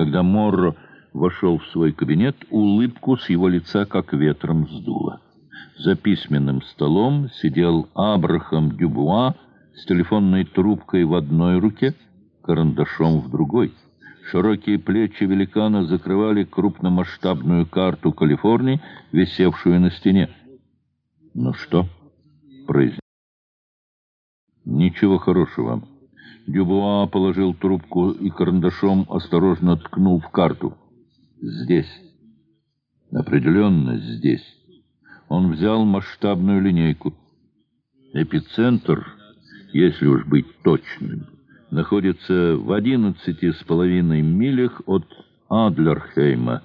Когда Морро вошел в свой кабинет, улыбку с его лица как ветром сдуло. За письменным столом сидел Абрахам Дюбуа с телефонной трубкой в одной руке, карандашом в другой. Широкие плечи великана закрывали крупномасштабную карту Калифорнии, висевшую на стене. «Ну что?» — произнес. «Ничего хорошего». Дюбуа положил трубку и карандашом осторожно ткнул в карту. «Здесь. Определенно здесь». Он взял масштабную линейку. Эпицентр, если уж быть точным, находится в одиннадцати с половиной милях от Адлерхейма.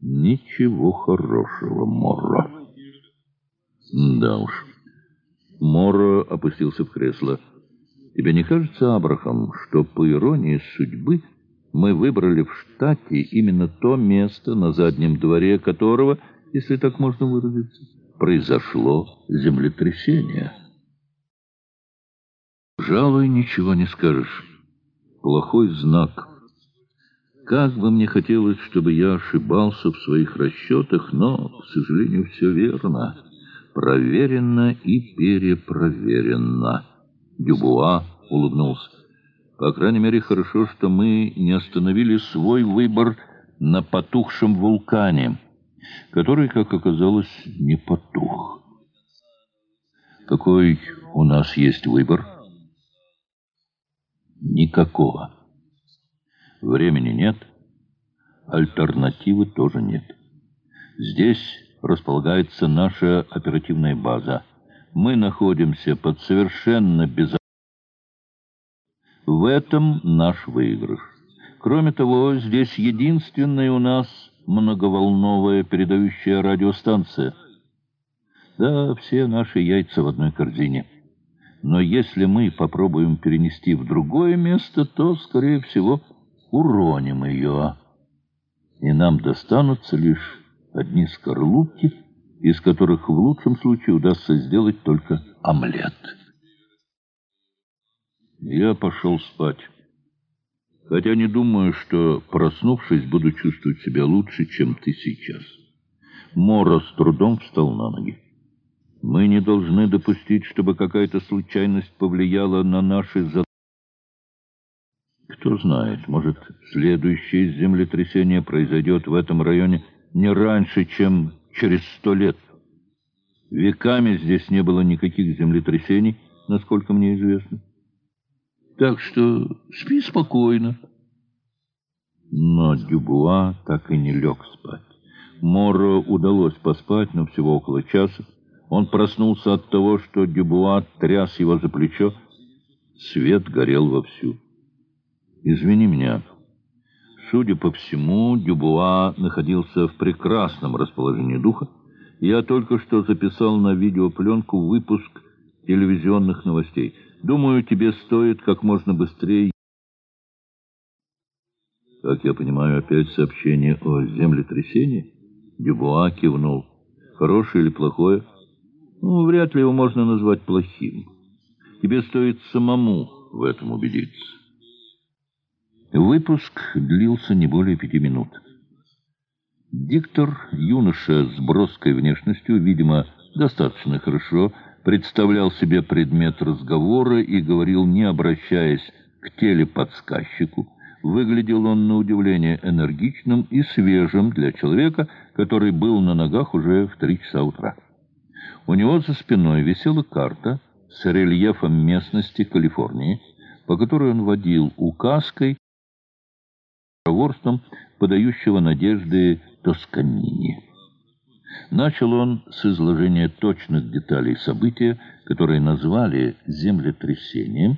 Ничего хорошего, Морро. Да уж. Морро опустился в кресло. Тебе не кажется, Абрахам, что по иронии судьбы мы выбрали в штате именно то место, на заднем дворе которого, если так можно выразиться, произошло землетрясение? Жалуй, ничего не скажешь. Плохой знак. Как бы мне хотелось, чтобы я ошибался в своих расчетах, но, к сожалению, все верно. Проверено и перепроверено. Дюбуа улыбнулся. По крайней мере, хорошо, что мы не остановили свой выбор на потухшем вулкане, который, как оказалось, не потух. Какой у нас есть выбор? Никакого. Времени нет, альтернативы тоже нет. Здесь располагается наша оперативная база. Мы находимся под совершенно безопасным... В этом наш выигрыш. Кроме того, здесь единственная у нас многоволновая передающая радиостанция. Да, все наши яйца в одной корзине. Но если мы попробуем перенести в другое место, то, скорее всего, уроним ее. И нам достанутся лишь одни скорлупки, из которых в лучшем случае удастся сделать только омлет. Я пошел спать. Хотя не думаю, что, проснувшись, буду чувствовать себя лучше, чем ты сейчас. Мора с трудом встал на ноги. Мы не должны допустить, чтобы какая-то случайность повлияла на наши задачи. Кто знает, может, следующее землетрясение произойдет в этом районе не раньше, чем через сто лет. Веками здесь не было никаких землетрясений, насколько мне известно. Так что спи спокойно. Но Дюбуа так и не лег спать. Моро удалось поспать, но всего около часа. Он проснулся от того, что Дюбуа тряс его за плечо. Свет горел вовсю. «Извини меня». Судя по всему, Дюбуа находился в прекрасном расположении духа. Я только что записал на видеопленку выпуск телевизионных новостей. Думаю, тебе стоит как можно быстрее... Как я понимаю, опять сообщение о землетрясении? Дюбуа кивнул. Хорошее или плохое? Ну, вряд ли его можно назвать плохим. Тебе стоит самому в этом убедиться. Выпуск длился не более пяти минут. Диктор, юноша с броской внешностью, видимо, достаточно хорошо представлял себе предмет разговора и говорил, не обращаясь к телеподсказчику. Выглядел он на удивление энергичным и свежим для человека, который был на ногах уже в три часа утра. У него за спиной висела карта с рельефом местности Калифорнии, по которой он водил указкой проворством подающего надежды Тосканини. Начал он с изложения точных деталей события, которые назвали землетрясением,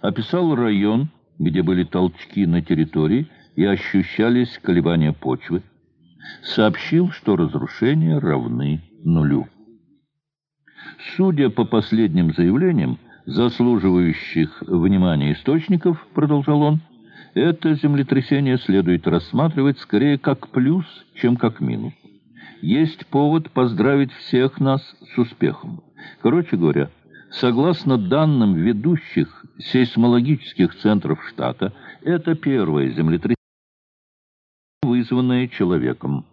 описал район, где были толчки на территории и ощущались колебания почвы, сообщил, что разрушения равны нулю. Судя по последним заявлениям, заслуживающих внимания источников, продолжал он, это землетрясение следует рассматривать скорее как плюс, чем как минус. Есть повод поздравить всех нас с успехом. Короче говоря, согласно данным ведущих сейсмологических центров штата, это первое землетрясение, вызванное человеком.